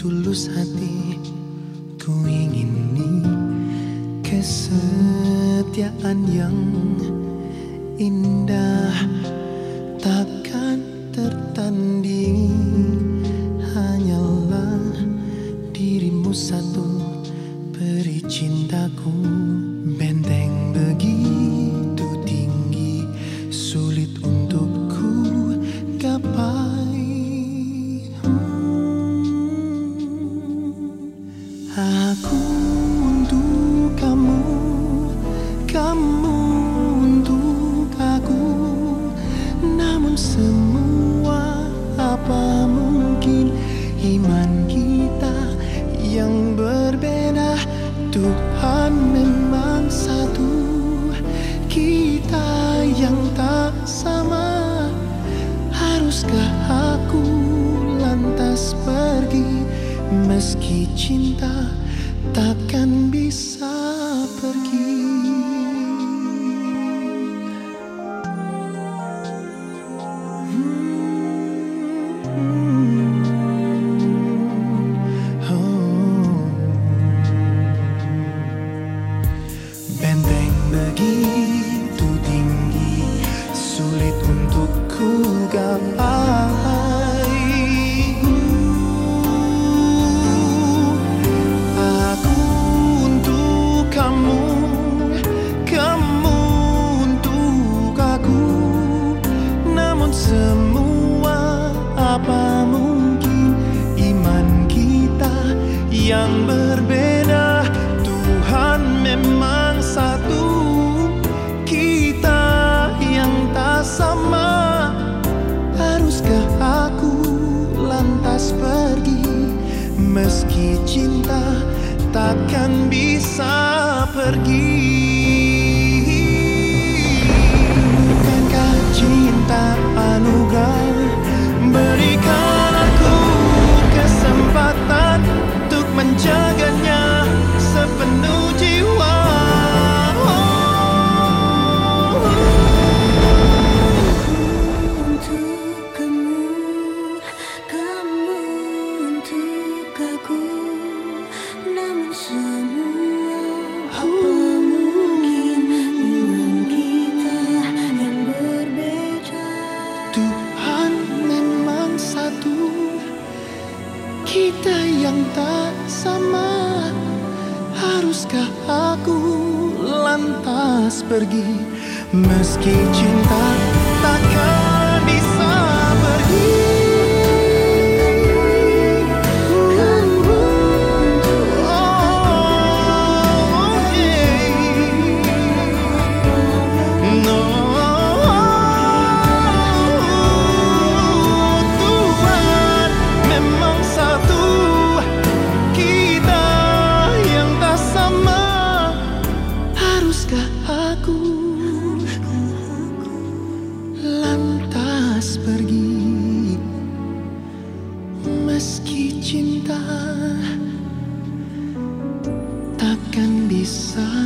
tulus hati Ku ingini kesetiaan yang indah Takkan tertandingi. Hanyalah dirimu satu Peri cintaku Aku untuk kamu Kamu untuk aku. Namun semua apa mungkin Iman kita yang berbeda. Tuhan memang satu Kita yang tak sama. Haruskah aku lantas pergi Meski cinta takkan bisa pergi Hmm. Oh. Begitu tinggi Sulit untuk ku gapai yang berbeda. Tuhan memang satu. Kita yang tak sama. Haruskah aku lantas pergi? Meski cinta takkan bisa pergi Kita yang tak sama Haruskah aku lantas pergi? Meski cinta takkan cinta takkan bisa